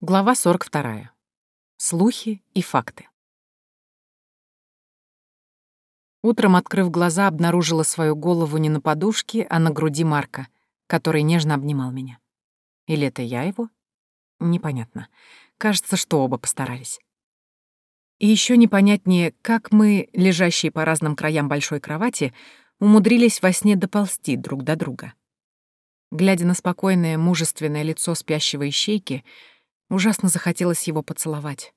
Глава 42. Слухи и факты. Утром, открыв глаза, обнаружила свою голову не на подушке, а на груди Марка, который нежно обнимал меня. Или это я его? Непонятно. Кажется, что оба постарались. И еще непонятнее, как мы, лежащие по разным краям большой кровати, умудрились во сне доползти друг до друга. Глядя на спокойное, мужественное лицо спящего ищейки, Ужасно захотелось его поцеловать.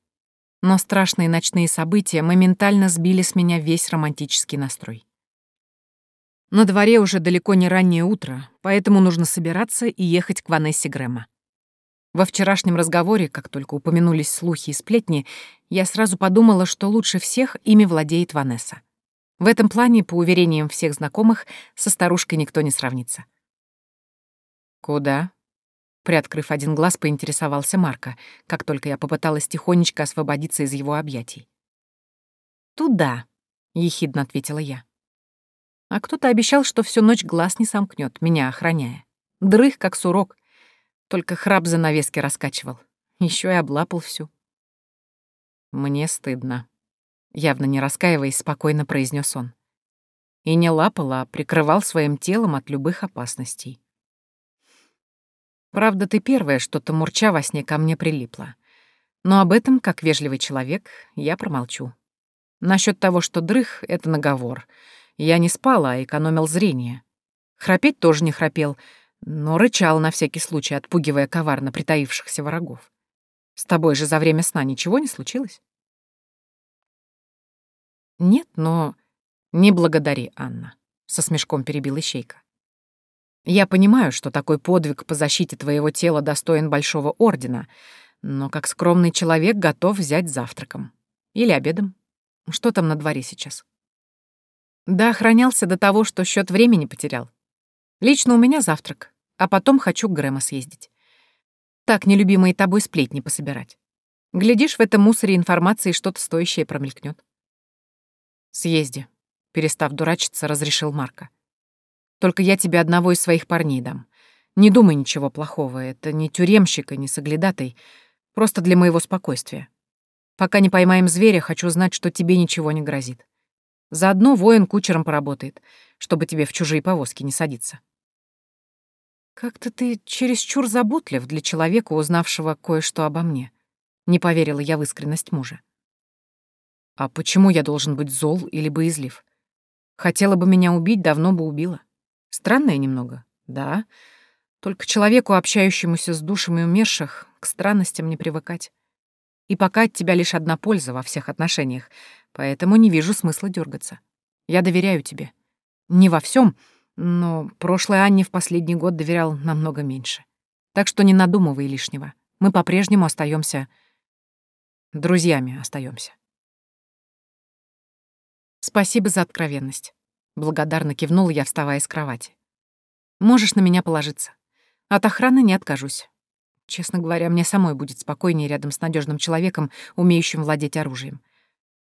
Но страшные ночные события моментально сбили с меня весь романтический настрой. На дворе уже далеко не раннее утро, поэтому нужно собираться и ехать к Ванессе Грэма. Во вчерашнем разговоре, как только упомянулись слухи и сплетни, я сразу подумала, что лучше всех ими владеет Ванесса. В этом плане, по уверениям всех знакомых, со старушкой никто не сравнится. «Куда?» Приоткрыв один глаз, поинтересовался Марка, как только я попыталась тихонечко освободиться из его объятий. «Туда», — ехидно ответила я. А кто-то обещал, что всю ночь глаз не сомкнет, меня охраняя. Дрых, как сурок. Только храп за навески раскачивал. Еще и облапал всю. «Мне стыдно», — явно не раскаиваясь, спокойно произнес он. И не лапал, а прикрывал своим телом от любых опасностей. Правда, ты первая что-то мурча во сне ко мне прилипла. Но об этом, как вежливый человек, я промолчу. Насчет того, что дрых — это наговор. Я не спала, а экономил зрение. Храпеть тоже не храпел, но рычал на всякий случай, отпугивая коварно притаившихся врагов. С тобой же за время сна ничего не случилось? Нет, но... Не благодари, Анна, — со смешком перебил Ищейка. Я понимаю, что такой подвиг по защите твоего тела достоин большого ордена, но как скромный человек готов взять завтраком. Или обедом. Что там на дворе сейчас? Да, охранялся до того, что счет времени потерял. Лично у меня завтрак, а потом хочу к Грэма съездить. Так нелюбимые тобой сплетни пособирать. Глядишь, в этом мусоре информации что-то стоящее промелькнет. Съезди, перестав дурачиться, разрешил Марка. Только я тебе одного из своих парней дам. Не думай ничего плохого, это не тюремщик и не соглядатай, просто для моего спокойствия. Пока не поймаем зверя, хочу знать, что тебе ничего не грозит. Заодно воин кучером поработает, чтобы тебе в чужие повозки не садиться. Как-то ты чересчур заботлив для человека, узнавшего кое-что обо мне. Не поверила я в искренность мужа. А почему я должен быть зол или боязлив? Хотела бы меня убить, давно бы убила. Странное немного, да. Только человеку, общающемуся с душами умерших, к странностям не привыкать. И пока от тебя лишь одна польза во всех отношениях, поэтому не вижу смысла дергаться. Я доверяю тебе. Не во всем, но прошлой Анне в последний год доверял намного меньше. Так что не надумывай лишнего. Мы по-прежнему остаемся друзьями остаемся. Спасибо за откровенность. Благодарно кивнул я, вставая с кровати. «Можешь на меня положиться. От охраны не откажусь. Честно говоря, мне самой будет спокойнее рядом с надежным человеком, умеющим владеть оружием.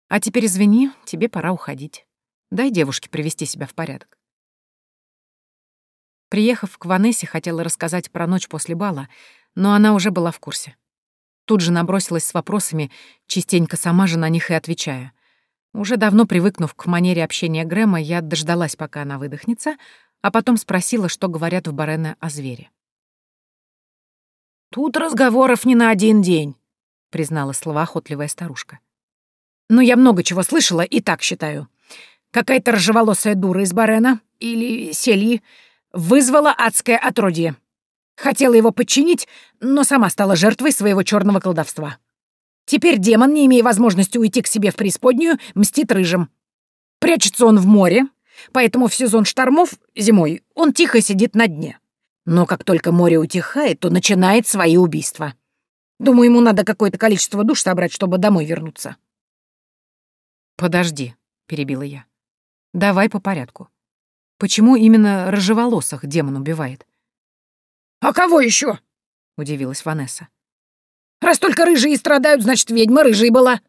А теперь извини, тебе пора уходить. Дай девушке привести себя в порядок». Приехав к Ванессе, хотела рассказать про ночь после бала, но она уже была в курсе. Тут же набросилась с вопросами, частенько сама же на них и отвечая. Уже давно привыкнув к манере общения Грэма, я дождалась, пока она выдохнется, а потом спросила, что говорят в Барене о звере. «Тут разговоров не на один день», — признала слова охотливая старушка. «Но я много чего слышала и так считаю. Какая-то рыжеволосая дура из Барена или Сельи вызвала адское отродье. Хотела его подчинить, но сама стала жертвой своего черного колдовства. Теперь демон, не имея возможности уйти к себе в преисподнюю, мстит рыжим. Прячется он в море, поэтому в сезон штормов, зимой, он тихо сидит на дне. Но как только море утихает, то начинает свои убийства. Думаю, ему надо какое-то количество душ собрать, чтобы домой вернуться. «Подожди», — перебила я. «Давай по порядку. Почему именно рыжеволосых демон убивает?» «А кого еще? удивилась Ванесса. Раз только рыжие страдают, значит, ведьма рыжей была.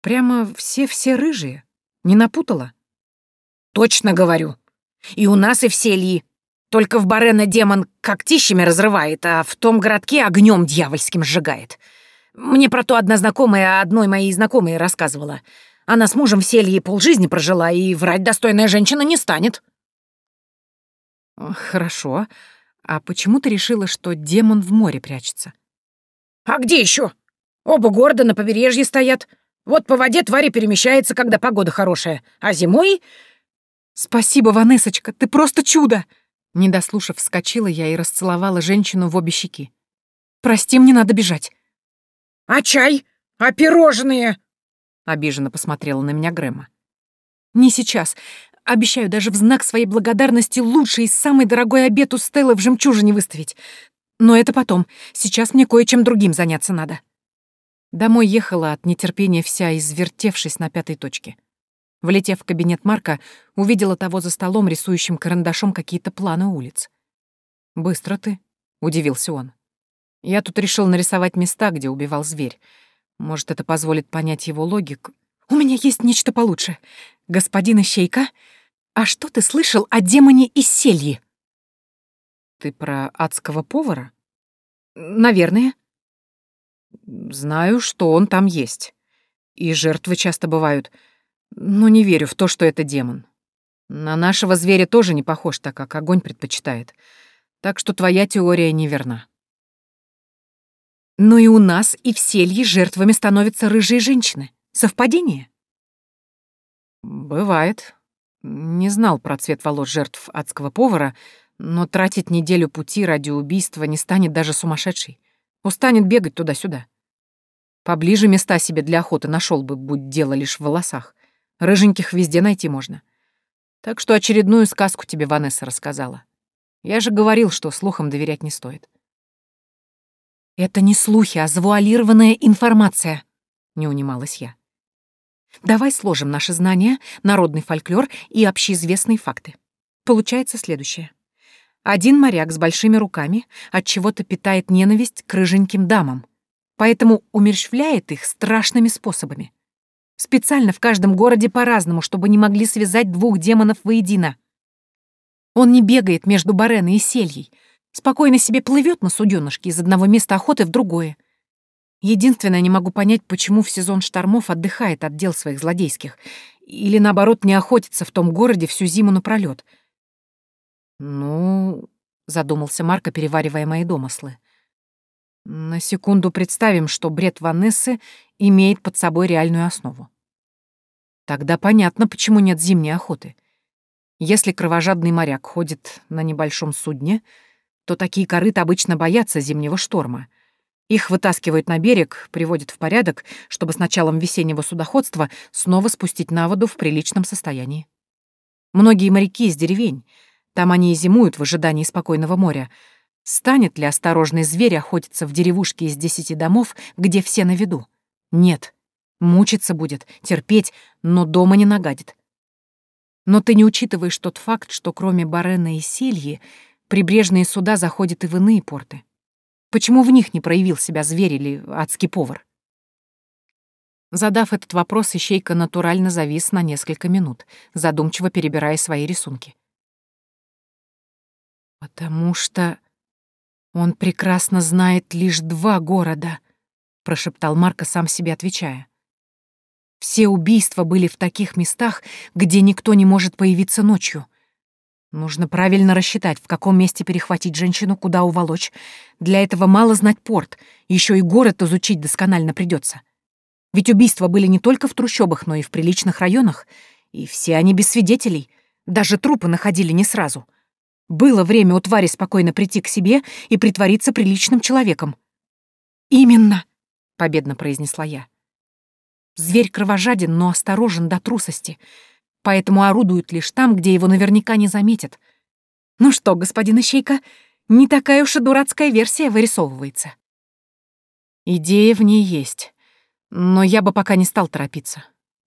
Прямо все-все рыжие? Не напутала? Точно говорю. И у нас, и в селье. Только в Барена демон когтищами разрывает, а в том городке огнем дьявольским сжигает. Мне про то одна знакомая одной моей знакомой рассказывала. Она с мужем в селье полжизни прожила, и врать достойная женщина не станет. Хорошо. А почему ты решила, что демон в море прячется? А где еще? Оба города на побережье стоят. Вот по воде твари перемещается, когда погода хорошая, а зимой... Спасибо, Ванесочка, ты просто чудо! Не дослушав, вскочила я и расцеловала женщину в обе щеки. «Прости, мне надо бежать». «А чай? А пирожные?» Обиженно посмотрела на меня Грэма. «Не сейчас. Обещаю даже в знак своей благодарности лучший и самый дорогой обед у Стеллы в жемчужине выставить. Но это потом. Сейчас мне кое-чем другим заняться надо». Домой ехала от нетерпения вся, извертевшись на пятой точке. Влетев в кабинет Марка, увидела того за столом, рисующим карандашом какие-то планы улиц. «Быстро ты», — удивился он. «Я тут решил нарисовать места, где убивал зверь. Может, это позволит понять его логику. У меня есть нечто получше. Господин Ищейка, а что ты слышал о демоне из сельи?» «Ты про адского повара?» «Наверное». «Знаю, что он там есть. И жертвы часто бывают». Но не верю в то, что это демон. На нашего зверя тоже не похож, так как огонь предпочитает. Так что твоя теория неверна. Но и у нас, и в селье жертвами становятся рыжие женщины. Совпадение? Бывает. Не знал про цвет волос жертв адского повара, но тратить неделю пути ради убийства не станет даже сумасшедший. Устанет бегать туда-сюда. Поближе места себе для охоты нашел бы, будь дело лишь в волосах. Рыженьких везде найти можно. Так что очередную сказку тебе Ванесса рассказала. Я же говорил, что слухам доверять не стоит. «Это не слухи, а завуалированная информация», — не унималась я. «Давай сложим наши знания, народный фольклор и общеизвестные факты. Получается следующее. Один моряк с большими руками от чего-то питает ненависть к рыженьким дамам, поэтому умерщвляет их страшными способами. Специально в каждом городе по-разному, чтобы не могли связать двух демонов воедино. Он не бегает между Бареной и Сельей, спокойно себе плывет на суденышке из одного места охоты в другое. Единственное, не могу понять, почему в сезон штормов отдыхает от дел своих злодейских, или, наоборот, не охотится в том городе всю зиму напролёт. «Ну...» — задумался Марко, переваривая мои домыслы. На секунду представим, что бред Ванессы имеет под собой реальную основу. Тогда понятно, почему нет зимней охоты. Если кровожадный моряк ходит на небольшом судне, то такие корыты обычно боятся зимнего шторма. Их вытаскивают на берег, приводят в порядок, чтобы с началом весеннего судоходства снова спустить на воду в приличном состоянии. Многие моряки из деревень, там они и зимуют в ожидании спокойного моря, Станет ли осторожный зверь охотиться в деревушке из десяти домов, где все на виду? Нет. Мучиться будет, терпеть, но дома не нагадит. Но ты не учитываешь тот факт, что кроме Барена и Сильи, прибрежные суда заходят и в иные порты. Почему в них не проявил себя зверь или адский повар? Задав этот вопрос, Ищейка натурально завис на несколько минут, задумчиво перебирая свои рисунки. «Потому что...» «Он прекрасно знает лишь два города», — прошептал Марко, сам себе отвечая. «Все убийства были в таких местах, где никто не может появиться ночью. Нужно правильно рассчитать, в каком месте перехватить женщину, куда уволочь. Для этого мало знать порт, еще и город изучить досконально придется. Ведь убийства были не только в трущобах, но и в приличных районах, и все они без свидетелей. Даже трупы находили не сразу. Было время у твари спокойно прийти к себе и притвориться приличным человеком. «Именно», — победно произнесла я. Зверь кровожаден, но осторожен до трусости, поэтому орудует лишь там, где его наверняка не заметят. Ну что, господин Ищейка, не такая уж и дурацкая версия вырисовывается. Идея в ней есть, но я бы пока не стал торопиться.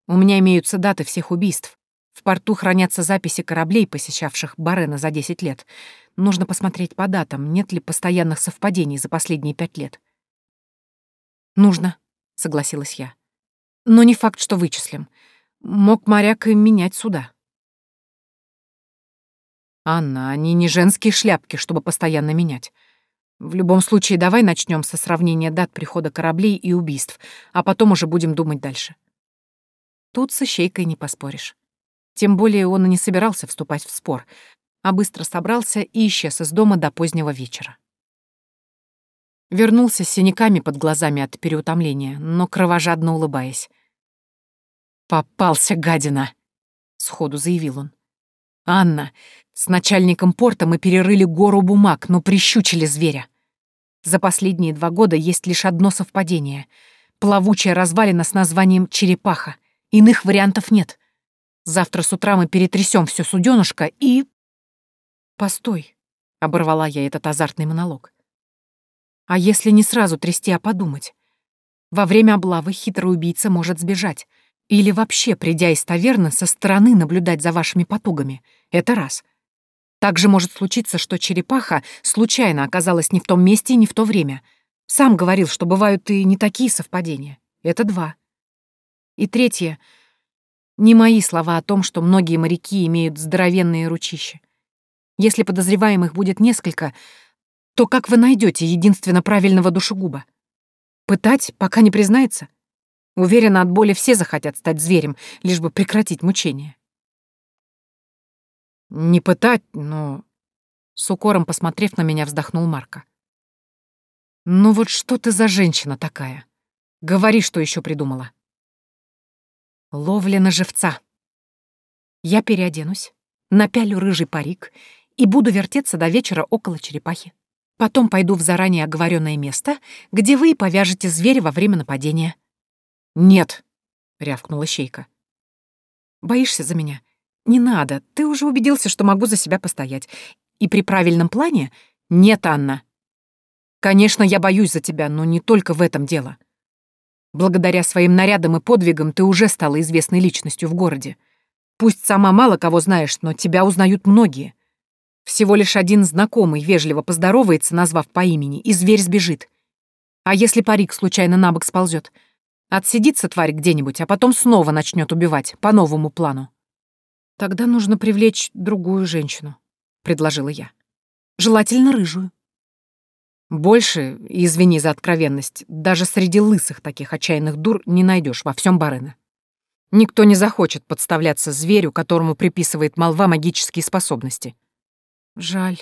У меня имеются даты всех убийств. В порту хранятся записи кораблей, посещавших Барена за 10 лет. Нужно посмотреть по датам, нет ли постоянных совпадений за последние пять лет. «Нужно», — согласилась я. «Но не факт, что вычислим. Мог моряк и менять суда». Анна, они не женские шляпки, чтобы постоянно менять. В любом случае, давай начнем со сравнения дат прихода кораблей и убийств, а потом уже будем думать дальше. Тут с ищейкой не поспоришь. Тем более он и не собирался вступать в спор, а быстро собрался и исчез из дома до позднего вечера. Вернулся с синяками под глазами от переутомления, но кровожадно улыбаясь. «Попался, гадина!» — сходу заявил он. «Анна, с начальником порта мы перерыли гору бумаг, но прищучили зверя. За последние два года есть лишь одно совпадение — плавучая развалина с названием «Черепаха». Иных вариантов нет. Завтра с утра мы перетрясем все суденышко и... «Постой», — оборвала я этот азартный монолог. «А если не сразу трясти, а подумать? Во время облавы хитрый убийца может сбежать. Или вообще, придя из таверны, со стороны наблюдать за вашими потугами. Это раз. Также может случиться, что черепаха случайно оказалась не в том месте и не в то время. Сам говорил, что бывают и не такие совпадения. Это два. И третье. Не мои слова о том, что многие моряки имеют здоровенные ручища. Если подозреваемых будет несколько, то как вы найдете единственно правильного душегуба? Пытать, пока не признается? Уверена, от боли все захотят стать зверем, лишь бы прекратить мучение. «Не пытать, но...» С укором посмотрев на меня, вздохнул Марка. «Ну вот что ты за женщина такая? Говори, что еще придумала». «Ловля на живца. Я переоденусь, напялю рыжий парик и буду вертеться до вечера около черепахи. Потом пойду в заранее оговоренное место, где вы и повяжете зверя во время нападения». «Нет», — рявкнула Щейка. «Боишься за меня? «Не надо, ты уже убедился, что могу за себя постоять. И при правильном плане — нет, Анна. Конечно, я боюсь за тебя, но не только в этом дело. Благодаря своим нарядам и подвигам ты уже стала известной личностью в городе. Пусть сама мало кого знаешь, но тебя узнают многие. Всего лишь один знакомый вежливо поздоровается, назвав по имени, и зверь сбежит. А если парик случайно на бок сползет? Отсидится тварь где-нибудь, а потом снова начнет убивать, по новому плану. «Тогда нужно привлечь другую женщину», — предложила я. «Желательно рыжую». Больше, извини за откровенность, даже среди лысых таких отчаянных дур не найдешь во всем Барена. Никто не захочет подставляться зверю, которому приписывает молва магические способности. Жаль.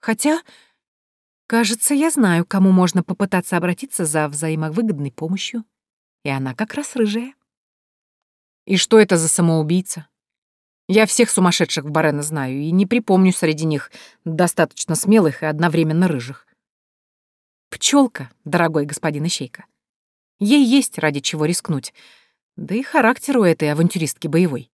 Хотя, кажется, я знаю, кому можно попытаться обратиться за взаимовыгодной помощью. И она как раз рыжая. И что это за самоубийца? Я всех сумасшедших в Барена знаю и не припомню среди них достаточно смелых и одновременно рыжих. Пчелка, дорогой господин Ищейка. Ей есть ради чего рискнуть. Да и характер у этой авантюристки боевой.